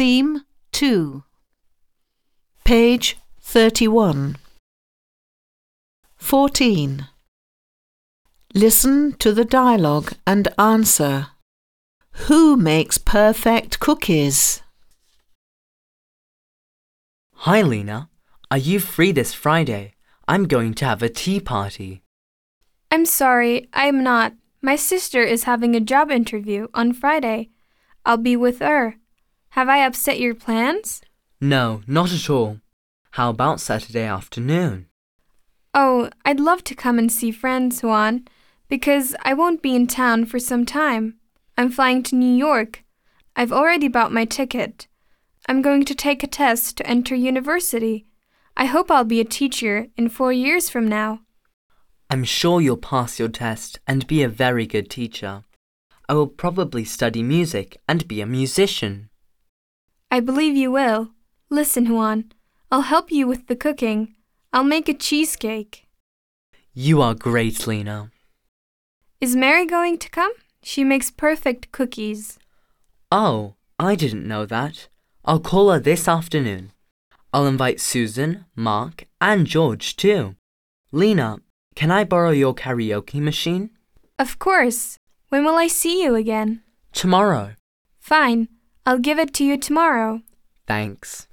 Theme 2. Page 31. 14. Listen to the dialogue and answer. Who makes perfect cookies? Hi, Lena. Are you free this Friday? I'm going to have a tea party. I'm sorry, I'm not. My sister is having a job interview on Friday. I'll be with her. Have I upset your plans? No, not at all. How about Saturday afternoon? Oh, I'd love to come and see friends, Juan, because I won't be in town for some time. I'm flying to New York. I've already bought my ticket. I'm going to take a test to enter university. I hope I'll be a teacher in four years from now. I'm sure you'll pass your test and be a very good teacher. I will probably study music and be a musician. I believe you will. Listen, Juan, I'll help you with the cooking. I'll make a cheesecake. You are great, Lena. Is Mary going to come? She makes perfect cookies. Oh, I didn't know that. I'll call her this afternoon. I'll invite Susan, Mark, and George too. Lena, can I borrow your karaoke machine? Of course. When will I see you again? Tomorrow. Fine. I'll give it to you tomorrow. Thanks.